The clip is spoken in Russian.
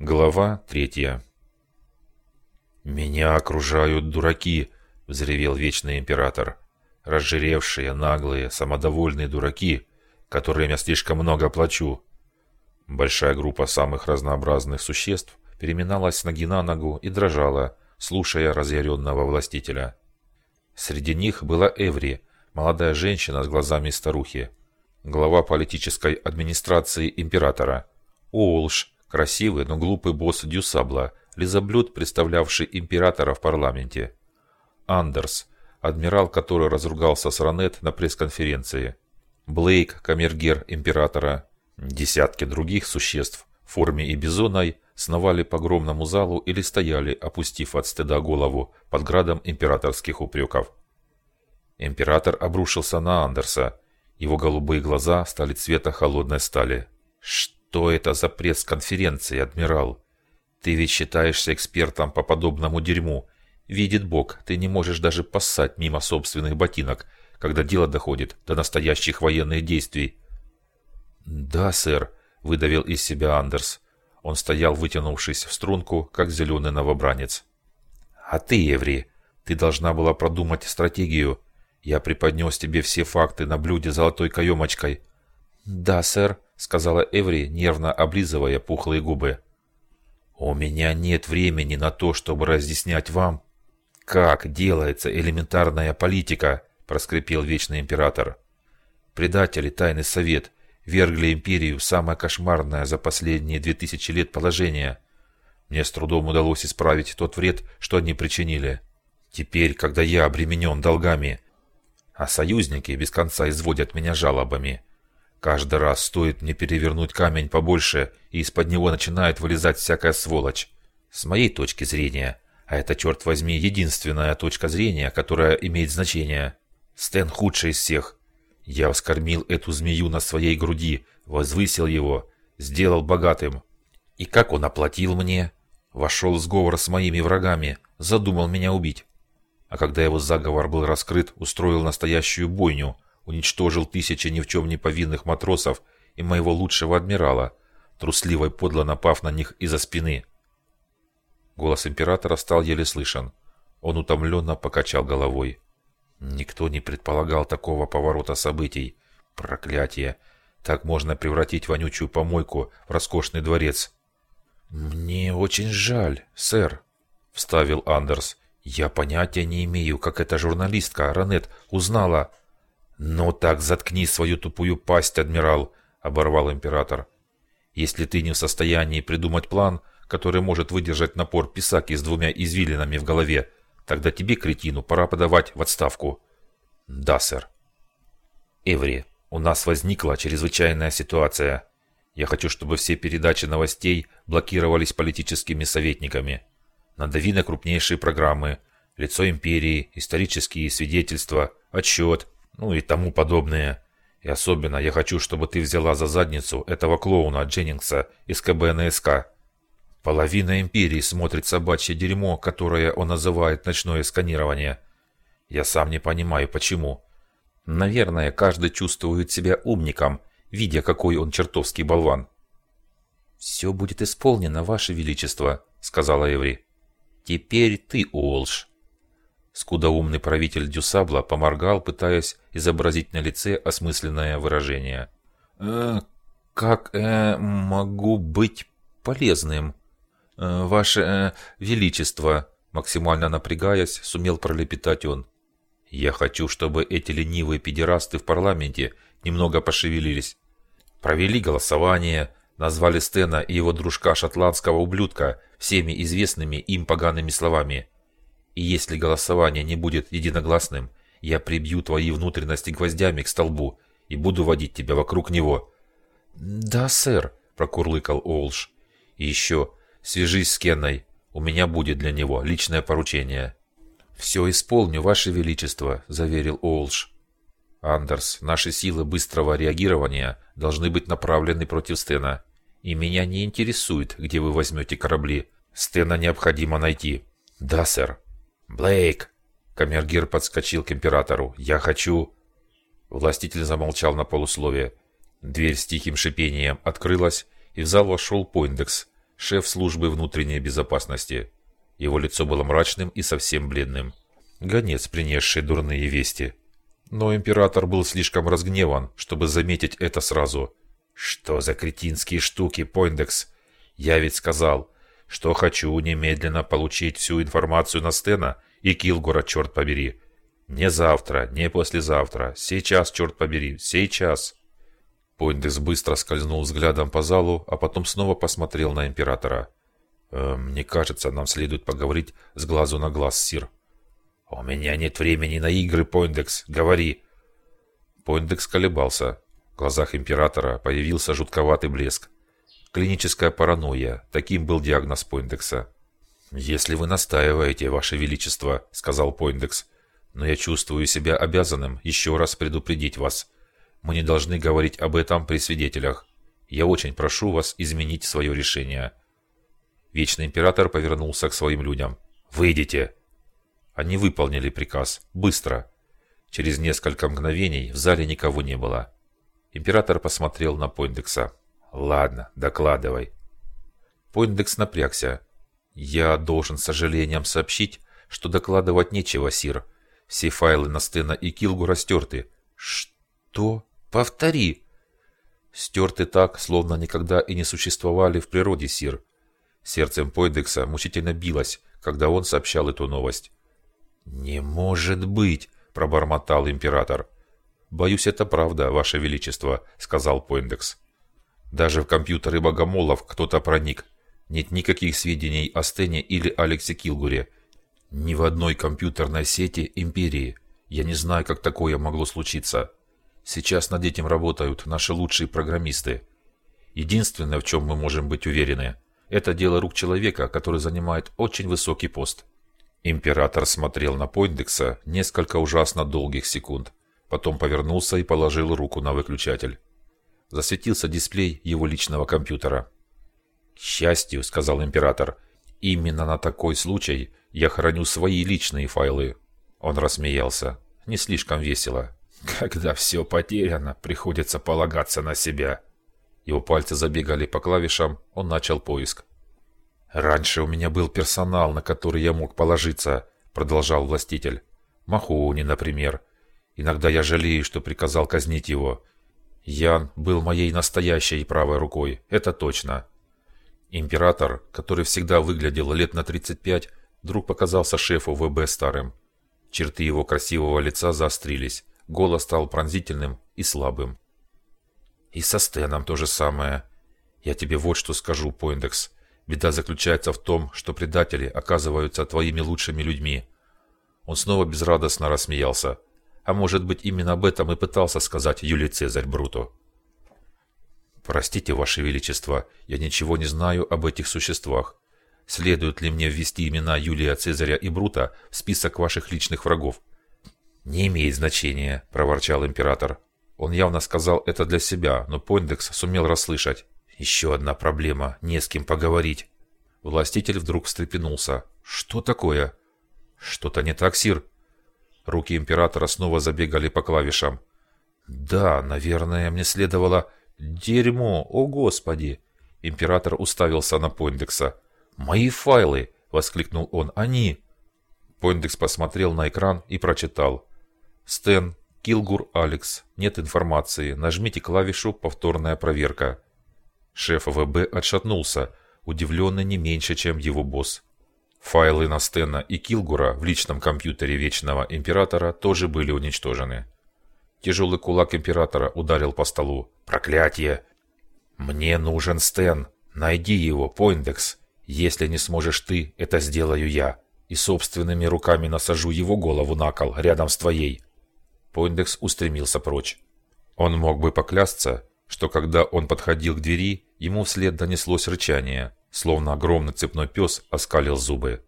Глава третья. «Меня окружают дураки», — взревел Вечный Император. «Разжиревшие, наглые, самодовольные дураки, которым я слишком много плачу». Большая группа самых разнообразных существ переминалась с ноги на ногу и дрожала, слушая разъяренного властителя. Среди них была Эври, молодая женщина с глазами старухи, глава политической администрации императора, Оулш, Красивый, но глупый босс Дюсабла, лизоблюд, представлявший императора в парламенте. Андерс, адмирал, который разругался с Ранет на пресс-конференции. Блейк, камергер императора. Десятки других существ в форме и бизоной сновали по огромному залу или стояли, опустив от стыда голову под градом императорских упреков. Император обрушился на Андерса. Его голубые глаза стали цвета холодной стали. «Что?» Что это за пресс-конференции, адмирал? Ты ведь считаешься экспертом по подобному дерьму. Видит Бог, ты не можешь даже поссать мимо собственных ботинок, когда дело доходит до настоящих военных действий. Да, сэр, выдавил из себя Андерс. Он стоял, вытянувшись в струнку, как зеленый новобранец. А ты, Еври, ты должна была продумать стратегию. Я преподнес тебе все факты на блюде золотой каемочкой. Да, сэр, сказала Эври, нервно облизывая пухлые губы. «У меня нет времени на то, чтобы разъяснять вам, как делается элементарная политика», проскрипел Вечный Император. «Предатели, Тайный Совет, вергли Империю в самое кошмарное за последние две тысячи лет положение. Мне с трудом удалось исправить тот вред, что они причинили. Теперь, когда я обременен долгами, а союзники без конца изводят меня жалобами, Каждый раз стоит мне перевернуть камень побольше, и из-под него начинает вылезать всякая сволочь. С моей точки зрения, а это, черт возьми, единственная точка зрения, которая имеет значение. Стэн худший из всех. Я вскормил эту змею на своей груди, возвысил его, сделал богатым. И как он оплатил мне? Вошел в сговор с моими врагами, задумал меня убить. А когда его заговор был раскрыт, устроил настоящую бойню – уничтожил тысячи ни в чем не повинных матросов и моего лучшего адмирала, трусливо и подло напав на них из-за спины. Голос императора стал еле слышен. Он утомленно покачал головой. Никто не предполагал такого поворота событий. Проклятие! Так можно превратить вонючую помойку в роскошный дворец. «Мне очень жаль, сэр», — вставил Андерс. «Я понятия не имею, как эта журналистка, Ранет, узнала...» «Ну так заткни свою тупую пасть, адмирал», — оборвал император. «Если ты не в состоянии придумать план, который может выдержать напор писаки с двумя извилинами в голове, тогда тебе, кретину, пора подавать в отставку». «Да, сэр». «Эври, у нас возникла чрезвычайная ситуация. Я хочу, чтобы все передачи новостей блокировались политическими советниками. Надави на крупнейшие программы, лицо империи, исторические свидетельства, отчет, ну и тому подобное. И особенно я хочу, чтобы ты взяла за задницу этого клоуна Дженнингса из КБНСК. Половина империи смотрит собачье дерьмо, которое он называет ночное сканирование. Я сам не понимаю, почему. Наверное, каждый чувствует себя умником, видя, какой он чертовский болван. «Все будет исполнено, Ваше Величество», — сказала Эври. «Теперь ты, Уолш». Скудоумный правитель Дюсабла поморгал, пытаясь изобразить на лице осмысленное выражение. «Э, «Как э, могу быть полезным? Э, ваше э, Величество!» Максимально напрягаясь, сумел пролепетать он. «Я хочу, чтобы эти ленивые педерасты в парламенте немного пошевелились. Провели голосование, назвали Стена и его дружка шотландского ублюдка всеми известными им погаными словами. И если голосование не будет единогласным, я прибью твои внутренности гвоздями к столбу и буду водить тебя вокруг него». «Да, сэр», — прокурлыкал Олш. «И еще, свяжись с Кенной. У меня будет для него личное поручение». «Все исполню, Ваше Величество», — заверил Олш. «Андерс, наши силы быстрого реагирования должны быть направлены против Стена. И меня не интересует, где вы возьмете корабли. Стена необходимо найти». «Да, сэр». «Блейк!» Камергер подскочил к императору. «Я хочу...» Властитель замолчал на полусловие. Дверь с тихим шипением открылась, и в зал вошел Пойндекс. шеф службы внутренней безопасности. Его лицо было мрачным и совсем бледным. Гонец, принесший дурные вести. Но император был слишком разгневан, чтобы заметить это сразу. «Что за кретинские штуки, Пойндекс? Я ведь сказал, что хочу немедленно получить всю информацию на Стена и Килгора, черт побери. Не завтра, не послезавтра. Сейчас, черт побери, сейчас!» Пойндекс быстро скользнул взглядом по залу, а потом снова посмотрел на императора. «Э, «Мне кажется, нам следует поговорить с глазу на глаз, Сир». «У меня нет времени на игры, Пойндекс. Говори». Пойндекс колебался. В глазах императора появился жутковатый блеск. Клиническая паранойя. Таким был диагноз Пойндекса. «Если вы настаиваете, Ваше Величество», — сказал Пойндекс, — «но я чувствую себя обязанным еще раз предупредить вас. Мы не должны говорить об этом при свидетелях. Я очень прошу вас изменить свое решение». Вечный император повернулся к своим людям. «Выйдите!» Они выполнили приказ. Быстро. Через несколько мгновений в зале никого не было. Император посмотрел на Пойндекса. «Ладно, докладывай». Пойндекс напрягся. «Я должен с сожалением сообщить, что докладывать нечего, Сир. Все файлы на Стена и Килгу растерты». «Что? Повтори!» «Стерты так, словно никогда и не существовали в природе, Сир». Сердцем Пойндекса мучительно билось, когда он сообщал эту новость. «Не может быть!» – пробормотал император. «Боюсь, это правда, Ваше Величество», – сказал Пойндекс. «Даже в компьютеры богомолов кто-то проник. Нет никаких сведений о Стене или Алексе Килгуре. Ни в одной компьютерной сети Империи. Я не знаю, как такое могло случиться. Сейчас над этим работают наши лучшие программисты. Единственное, в чем мы можем быть уверены, это дело рук человека, который занимает очень высокий пост». Император смотрел на Пойндекса несколько ужасно долгих секунд. Потом повернулся и положил руку на выключатель. Засветился дисплей его личного компьютера. «К счастью», — сказал император, — «именно на такой случай я храню свои личные файлы». Он рассмеялся. Не слишком весело. «Когда все потеряно, приходится полагаться на себя». Его пальцы забегали по клавишам, он начал поиск. «Раньше у меня был персонал, на который я мог положиться», — продолжал властитель. «Махоуни, например. Иногда я жалею, что приказал казнить его. Ян был моей настоящей правой рукой, это точно». Император, который всегда выглядел лет на 35, вдруг показался шефу ВБ старым. Черты его красивого лица заострились, голос стал пронзительным и слабым. «И со Стеном то же самое. Я тебе вот что скажу, Пойндекс. Беда заключается в том, что предатели оказываются твоими лучшими людьми. Он снова безрадостно рассмеялся. А может быть, именно об этом и пытался сказать Юлий Цезарь Бруту. «Простите, Ваше Величество, я ничего не знаю об этих существах. Следует ли мне ввести имена Юлия Цезаря и Брута в список ваших личных врагов?» «Не имеет значения», – проворчал император. Он явно сказал это для себя, но Пойндекс сумел расслышать. Еще одна проблема. Не с кем поговорить. Властитель вдруг встрепенулся. Что такое? Что-то не так, Сир? Руки императора снова забегали по клавишам. Да, наверное, мне следовало... Дерьмо, о господи! Император уставился на Пойндекса. «Мои файлы!» — воскликнул он. «Они!» Пойндекс посмотрел на экран и прочитал. «Стэн, Килгур Алекс. Нет информации. Нажмите клавишу «Повторная проверка». Шеф ВБ отшатнулся, удивленный не меньше, чем его босс. Файлы на Стена и Килгура в личном компьютере Вечного Императора тоже были уничтожены. Тяжелый кулак Императора ударил по столу. «Проклятие! Мне нужен Стен! Найди его, Пойндекс! Если не сможешь ты, это сделаю я, и собственными руками насажу его голову на кол рядом с твоей!» Пойндекс устремился прочь. Он мог бы поклясться, что когда он подходил к двери, Ему вслед донеслось рычание, словно огромный цепной пес оскалил зубы.